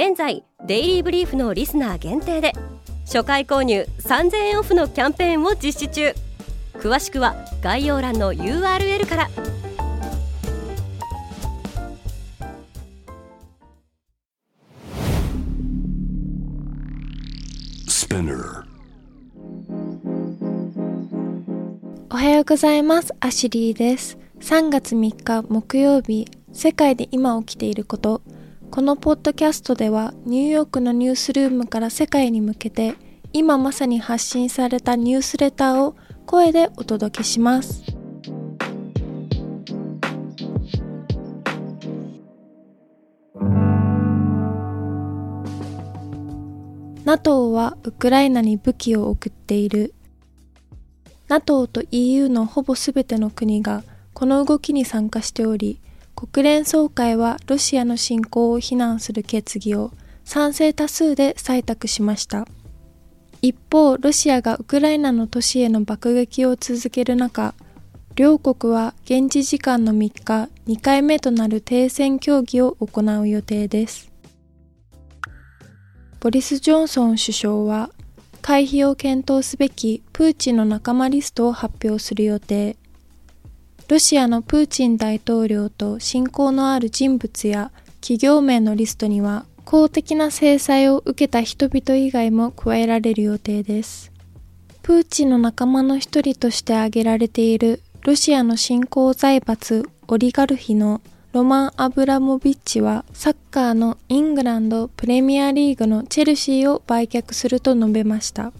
現在デイリーブリーフのリスナー限定で初回購入3000円オフのキャンペーンを実施中。詳しくは概要欄の URL から。おはようございます。アシュリーです。3月3日木曜日。世界で今起きていることこのポッドキャストではニューヨークのニュースルームから世界に向けて今まさに発信されたニュースレターを声でお届けします。NATO はウクライナに武器を送っている。NATO と EU のほぼすべての国がこの動きに参加しており、国連総会はロシアの侵攻を非難する決議を賛成多数で採択しました。一方、ロシアがウクライナの都市への爆撃を続ける中、両国は現地時間の3日、2回目となる停戦協議を行う予定です。ボリス・ジョンソン首相は、回避を検討すべきプーチンの仲間リストを発表する予定。ロシアのプーチン大統領と親交のある人物や企業名のリストには公的な制裁を受けた人々以外も加えられる予定です。プーチンの仲間の一人として挙げられているロシアの新興財閥オリガルヒのロマン・アブラモビッチはサッカーのイングランドプレミアリーグのチェルシーを売却すると述べました。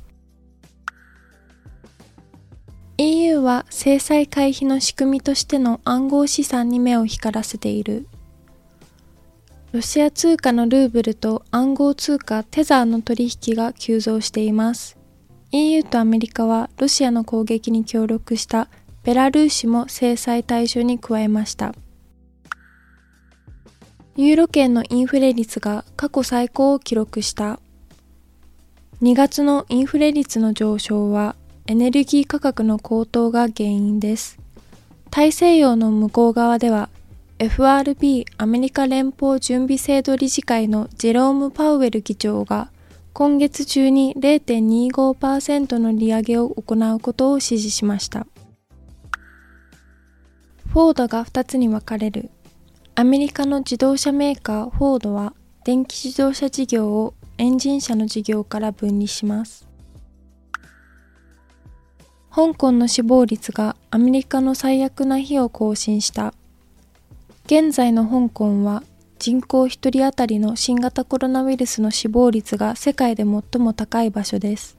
は制裁回避の仕組みとしての暗号資産に目を光らせている。ロシア通貨のルーブルと暗号通貨テザーの取引が急増しています。EU とアメリカはロシアの攻撃に協力したベラルーシも制裁対象に加えました。ユーロ圏のインフレ率が過去最高を記録した。2月のインフレ率の上昇はエネルギー価格の高騰が原因です。大西洋の向こう側では FRB アメリカ連邦準備制度理事会のジェローム・パウエル議長が今月中に0.25%の利上げを行うことを指示しました。フォードが2つに分かれる。アメリカの自動車メーカーフォードは電気自動車事業をエンジン車の事業から分離します。香港の死亡率がアメリカの最悪な日を更新した。現在の香港は人口1人当たりの新型コロナウイルスの死亡率が世界で最も高い場所です。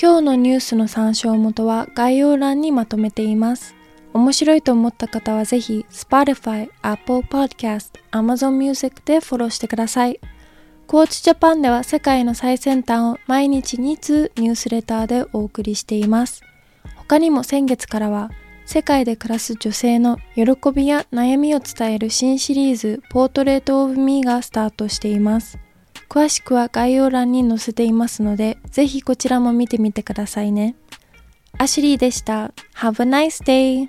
今日のニュースの参照元は概要欄にまとめています。面白いと思った方はぜひ Spotify、Apple Podcast、Amazon Music でフォローしてください。コーチジャパンでは世界の最先端を毎日2通ニュースレターでお送りしています。他にも先月からは世界で暮らす女性の喜びや悩みを伝える新シリーズポートレートオブミーがスタートしています。詳しくは概要欄に載せていますので、ぜひこちらも見てみてくださいね。アシュリーでした。Have a nice day!